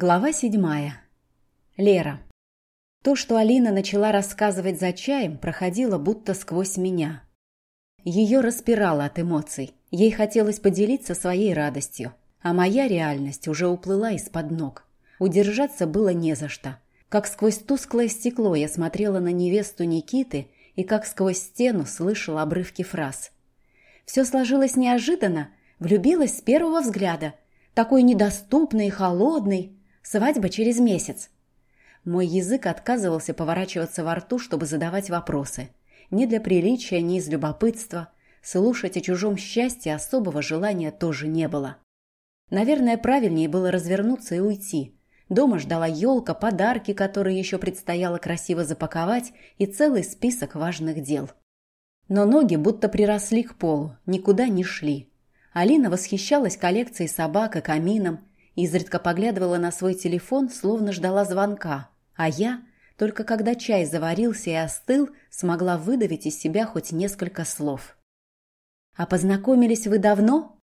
Глава седьмая. Лера. То, что Алина начала рассказывать за чаем, проходило будто сквозь меня. Ее распирало от эмоций. Ей хотелось поделиться своей радостью. А моя реальность уже уплыла из-под ног. Удержаться было не за что. Как сквозь тусклое стекло я смотрела на невесту Никиты и как сквозь стену слышала обрывки фраз. Все сложилось неожиданно. Влюбилась с первого взгляда. Такой недоступный холодный. Свадьба через месяц. Мой язык отказывался поворачиваться во рту, чтобы задавать вопросы. Ни для приличия, ни из любопытства. Слушать о чужом счастье особого желания тоже не было. Наверное, правильнее было развернуться и уйти. Дома ждала елка, подарки, которые еще предстояло красиво запаковать, и целый список важных дел. Но ноги будто приросли к полу, никуда не шли. Алина восхищалась коллекцией собак и камином, изредка поглядывала на свой телефон, словно ждала звонка, а я, только когда чай заварился и остыл, смогла выдавить из себя хоть несколько слов. «А познакомились вы давно?»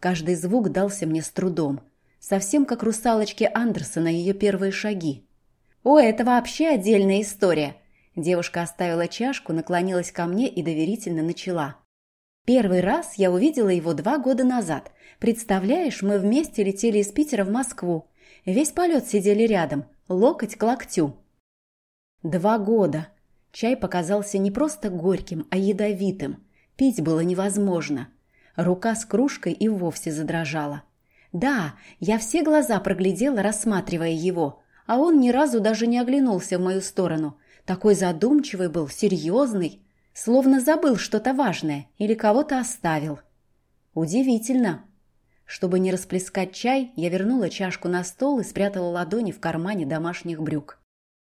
Каждый звук дался мне с трудом, совсем как русалочке Андерсона ее первые шаги. «О, это вообще отдельная история!» Девушка оставила чашку, наклонилась ко мне и доверительно начала. Первый раз я увидела его два года назад. Представляешь, мы вместе летели из Питера в Москву. Весь полет сидели рядом, локоть к локтю. Два года. Чай показался не просто горьким, а ядовитым. Пить было невозможно. Рука с кружкой и вовсе задрожала. Да, я все глаза проглядела, рассматривая его, а он ни разу даже не оглянулся в мою сторону. Такой задумчивый был, серьезный. Словно забыл что-то важное или кого-то оставил. Удивительно. Чтобы не расплескать чай, я вернула чашку на стол и спрятала ладони в кармане домашних брюк.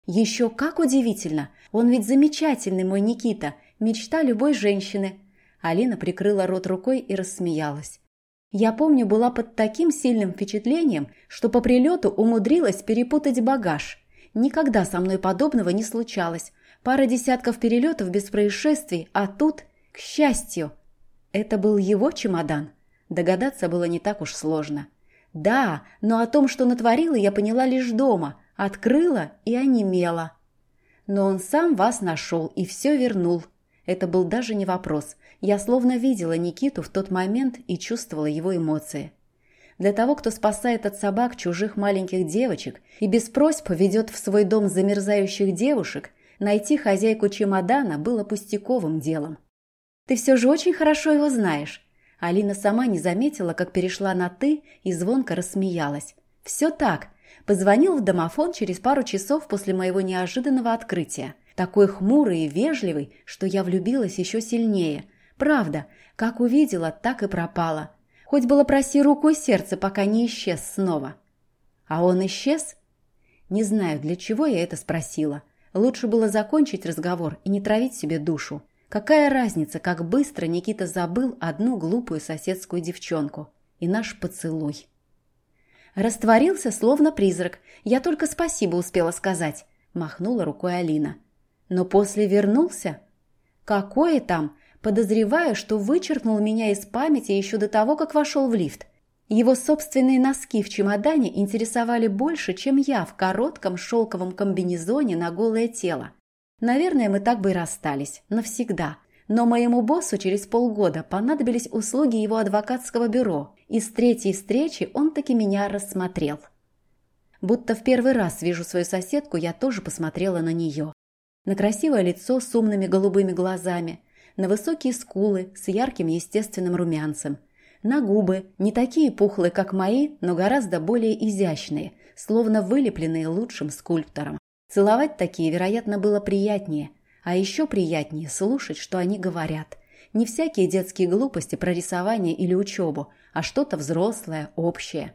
Еще как удивительно! Он ведь замечательный, мой Никита, мечта любой женщины. Алина прикрыла рот рукой и рассмеялась. Я помню, была под таким сильным впечатлением, что по прилету умудрилась перепутать багаж. Никогда со мной подобного не случалось, Пара десятков перелетов без происшествий, а тут, к счастью, это был его чемодан. Догадаться было не так уж сложно. Да, но о том, что натворила, я поняла лишь дома, открыла и онемела. Но он сам вас нашел и все вернул. Это был даже не вопрос. Я словно видела Никиту в тот момент и чувствовала его эмоции. Для того, кто спасает от собак чужих маленьких девочек и без просьб ведет в свой дом замерзающих девушек, найти хозяйку чемодана было пустяковым делом. «Ты все же очень хорошо его знаешь». Алина сама не заметила, как перешла на «ты» и звонко рассмеялась. «Все так. Позвонил в домофон через пару часов после моего неожиданного открытия. Такой хмурый и вежливый, что я влюбилась еще сильнее. Правда, как увидела, так и пропала. Хоть было проси руку и сердце, пока не исчез снова». «А он исчез?» Не знаю, для чего я это спросила. Лучше было закончить разговор и не травить себе душу. Какая разница, как быстро Никита забыл одну глупую соседскую девчонку и наш поцелуй. Растворился, словно призрак. Я только спасибо успела сказать, махнула рукой Алина. Но после вернулся? Какое там? Подозреваю, что вычеркнул меня из памяти еще до того, как вошел в лифт. Его собственные носки в чемодане интересовали больше, чем я в коротком шелковом комбинезоне на голое тело. Наверное, мы так бы и расстались. Навсегда. Но моему боссу через полгода понадобились услуги его адвокатского бюро, и с третьей встречи он таки меня рассмотрел. Будто в первый раз вижу свою соседку, я тоже посмотрела на нее. На красивое лицо с умными голубыми глазами, на высокие скулы с ярким естественным румянцем – на губы, не такие пухлые, как мои, но гораздо более изящные, словно вылепленные лучшим скульптором. Целовать такие, вероятно, было приятнее. А еще приятнее слушать, что они говорят. Не всякие детские глупости про рисование или учебу, а что-то взрослое, общее.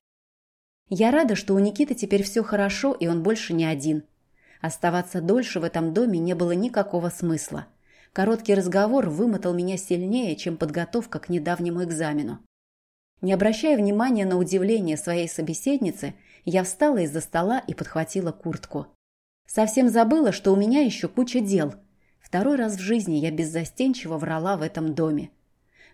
Я рада, что у Никиты теперь все хорошо, и он больше не один. Оставаться дольше в этом доме не было никакого смысла. Короткий разговор вымотал меня сильнее, чем подготовка к недавнему экзамену. Не обращая внимания на удивление своей собеседницы, я встала из-за стола и подхватила куртку. Совсем забыла, что у меня еще куча дел. Второй раз в жизни я беззастенчиво врала в этом доме.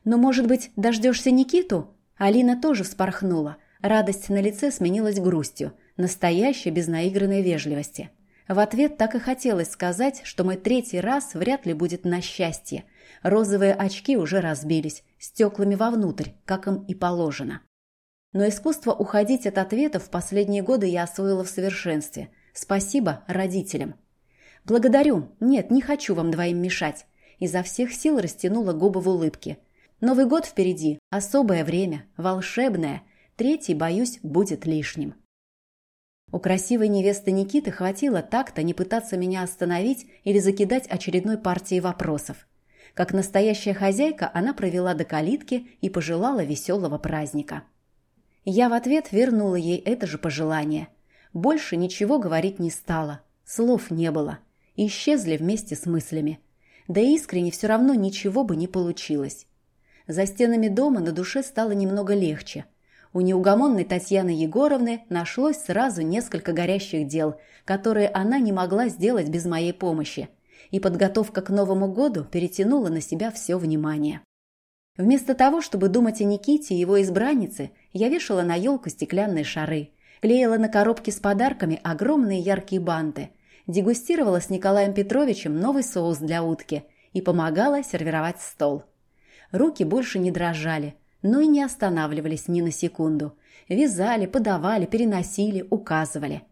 «Но, может быть, дождешься Никиту?» Алина тоже вспорхнула. Радость на лице сменилась грустью, настоящей без наигранной вежливости. В ответ так и хотелось сказать, что мой третий раз вряд ли будет на счастье. Розовые очки уже разбились, стеклами вовнутрь, как им и положено. Но искусство уходить от ответов в последние годы я освоила в совершенстве. Спасибо родителям. Благодарю. Нет, не хочу вам двоим мешать. Изо всех сил растянула губы в улыбке. Новый год впереди, особое время, волшебное. Третий, боюсь, будет лишним. У красивой невесты Никиты хватило так-то не пытаться меня остановить или закидать очередной партией вопросов. Как настоящая хозяйка, она провела до калитки и пожелала веселого праздника. Я в ответ вернула ей это же пожелание. Больше ничего говорить не стала. Слов не было. Исчезли вместе с мыслями. Да и искренне все равно ничего бы не получилось. За стенами дома на душе стало немного легче – у неугомонной Татьяны Егоровны нашлось сразу несколько горящих дел, которые она не могла сделать без моей помощи, и подготовка к Новому году перетянула на себя все внимание. Вместо того, чтобы думать о Никите и его избраннице, я вешала на елку стеклянные шары, клеила на коробки с подарками огромные яркие банты, дегустировала с Николаем Петровичем новый соус для утки и помогала сервировать стол. Руки больше не дрожали – но и не останавливались ни на секунду. Вязали, подавали, переносили, указывали.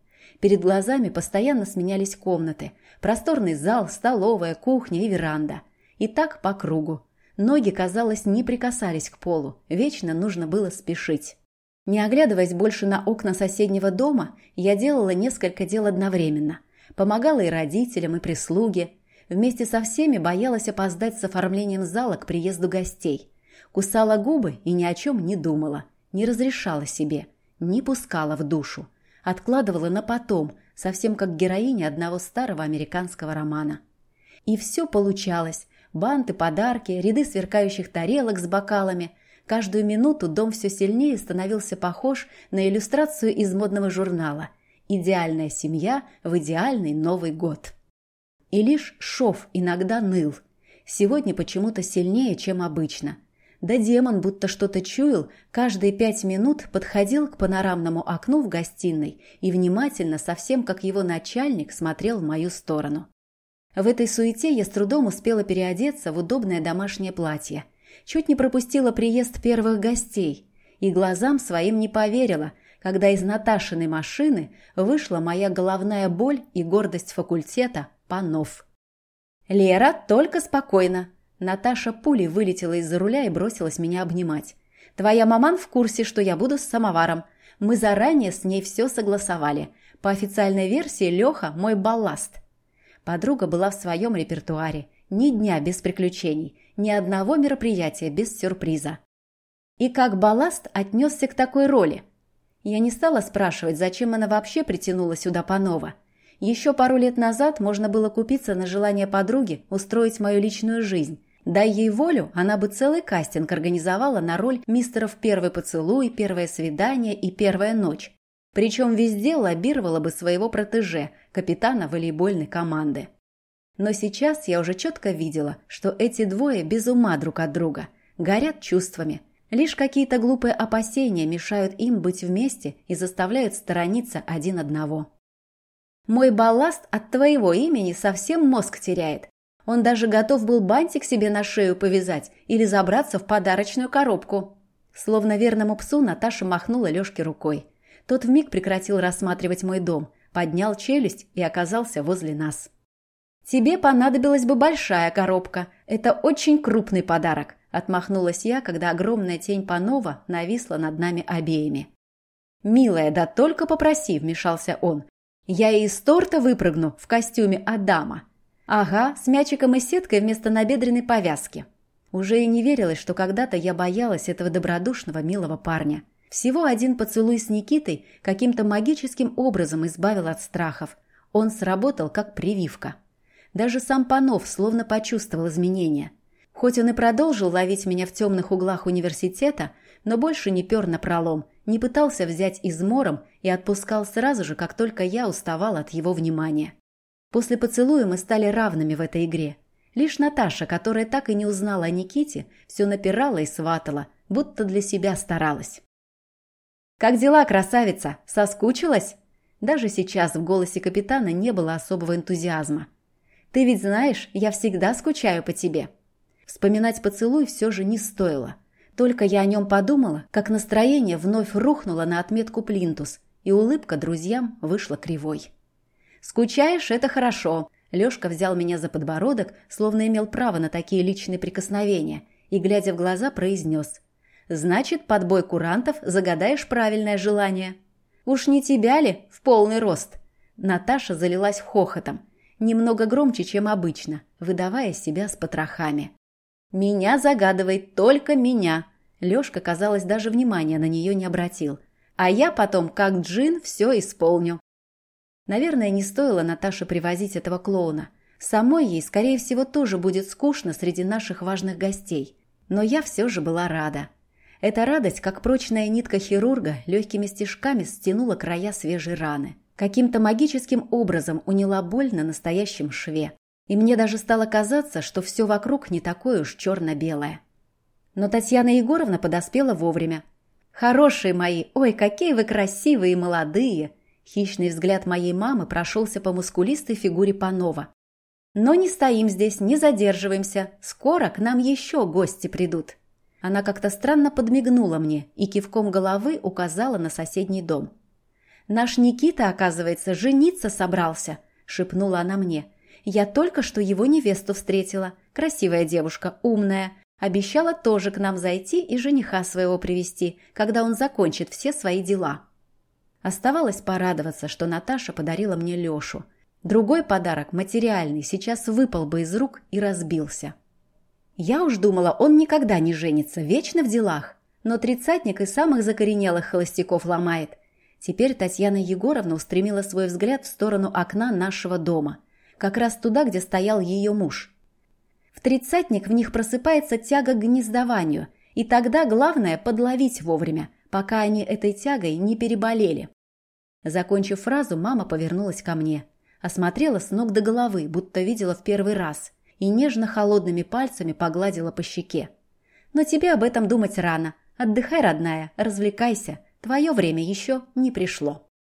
Перед глазами постоянно сменялись комнаты. Просторный зал, столовая, кухня и веранда. И так по кругу. Ноги, казалось, не прикасались к полу. Вечно нужно было спешить. Не оглядываясь больше на окна соседнего дома, я делала несколько дел одновременно. Помогала и родителям, и прислуге. Вместе со всеми боялась опоздать с оформлением зала к приезду гостей – Кусала губы и ни о чем не думала, не разрешала себе, не пускала в душу. Откладывала на потом, совсем как героиня одного старого американского романа. И все получалось. Банты, подарки, ряды сверкающих тарелок с бокалами. Каждую минуту дом все сильнее становился похож на иллюстрацию из модного журнала «Идеальная семья в идеальный Новый год». И лишь шов иногда ныл. Сегодня почему-то сильнее, чем обычно – да демон, будто что-то чуял, каждые пять минут подходил к панорамному окну в гостиной и внимательно, совсем как его начальник, смотрел в мою сторону. В этой суете я с трудом успела переодеться в удобное домашнее платье. Чуть не пропустила приезд первых гостей. И глазам своим не поверила, когда из Наташиной машины вышла моя головная боль и гордость факультета Панов. «Лера, только спокойно!» Наташа пулей вылетела из-за руля и бросилась меня обнимать. «Твоя маман в курсе, что я буду с самоваром. Мы заранее с ней все согласовали. По официальной версии Леха – мой балласт». Подруга была в своем репертуаре. Ни дня без приключений, ни одного мероприятия без сюрприза. И как балласт отнесся к такой роли? Я не стала спрашивать, зачем она вообще притянула сюда Панова. Еще пару лет назад можно было купиться на желание подруги устроить мою личную жизнь, Дай ей волю, она бы целый кастинг организовала на роль мистеров «Первый поцелуй», «Первое свидание» и «Первая ночь». Причем везде лоббировала бы своего протеже, капитана волейбольной команды. Но сейчас я уже четко видела, что эти двое без ума друг от друга, горят чувствами. Лишь какие-то глупые опасения мешают им быть вместе и заставляют сторониться один одного. «Мой балласт от твоего имени совсем мозг теряет», он даже готов был бантик себе на шею повязать или забраться в подарочную коробку. Словно верному псу Наташа махнула Лёшке рукой. Тот вмиг прекратил рассматривать мой дом, поднял челюсть и оказался возле нас. «Тебе понадобилась бы большая коробка. Это очень крупный подарок», – отмахнулась я, когда огромная тень Панова нависла над нами обеими. «Милая, да только попроси», – вмешался он. «Я и из торта выпрыгну в костюме Адама. Ага, с мячиком и сеткой вместо набедренной повязки. Уже и не верилось, что когда-то я боялась этого добродушного, милого парня. Всего один поцелуй с Никитой каким-то магическим образом избавил от страхов. Он сработал как прививка. Даже сам Панов словно почувствовал изменения. Хоть он и продолжил ловить меня в темных углах университета, но больше не пер на пролом, не пытался взять измором и отпускал сразу же, как только я уставал от его внимания. После поцелуя мы стали равными в этой игре. Лишь Наташа, которая так и не узнала о Никите, все напирала и сватала, будто для себя старалась. «Как дела, красавица? Соскучилась?» Даже сейчас в голосе капитана не было особого энтузиазма. «Ты ведь знаешь, я всегда скучаю по тебе». Вспоминать поцелуй все же не стоило. Только я о нем подумала, как настроение вновь рухнуло на отметку плинтус, и улыбка друзьям вышла кривой. «Скучаешь – это хорошо», Лёшка взял меня за подбородок, словно имел право на такие личные прикосновения, и, глядя в глаза, произнес. «Значит, под бой курантов загадаешь правильное желание». «Уж не тебя ли? В полный рост!» Наташа залилась хохотом, немного громче, чем обычно, выдавая себя с потрохами. «Меня загадывает только меня!» Лёшка, казалось, даже внимания на неё не обратил. «А я потом, как джин, всё исполню». Наверное, не стоило Наташе привозить этого клоуна. Самой ей, скорее всего, тоже будет скучно среди наших важных гостей. Но я все же была рада. Эта радость, как прочная нитка хирурга, легкими стежками стянула края свежей раны. Каким-то магическим образом уняла боль на настоящем шве. И мне даже стало казаться, что все вокруг не такое уж черно-белое. Но Татьяна Егоровна подоспела вовремя. «Хорошие мои! Ой, какие вы красивые и молодые!» Хищный взгляд моей мамы прошелся по мускулистой фигуре Панова. «Но не стоим здесь, не задерживаемся. Скоро к нам еще гости придут». Она как-то странно подмигнула мне и кивком головы указала на соседний дом. «Наш Никита, оказывается, жениться собрался», – шепнула она мне. «Я только что его невесту встретила. Красивая девушка, умная. Обещала тоже к нам зайти и жениха своего привести, когда он закончит все свои дела». Оставалось порадоваться, что Наташа подарила мне Лешу. Другой подарок, материальный, сейчас выпал бы из рук и разбился. Я уж думала, он никогда не женится, вечно в делах. Но тридцатник и самых закоренелых холостяков ломает. Теперь Татьяна Егоровна устремила свой взгляд в сторону окна нашего дома. Как раз туда, где стоял ее муж. В тридцатник в них просыпается тяга к гнездованию, и тогда главное подловить вовремя, пока они этой тягой не переболели. Закончив фразу, мама повернулась ко мне. Осмотрела с ног до головы, будто видела в первый раз, и нежно холодными пальцами погладила по щеке. «Но тебе об этом думать рано. Отдыхай, родная, развлекайся. Твое время еще не пришло».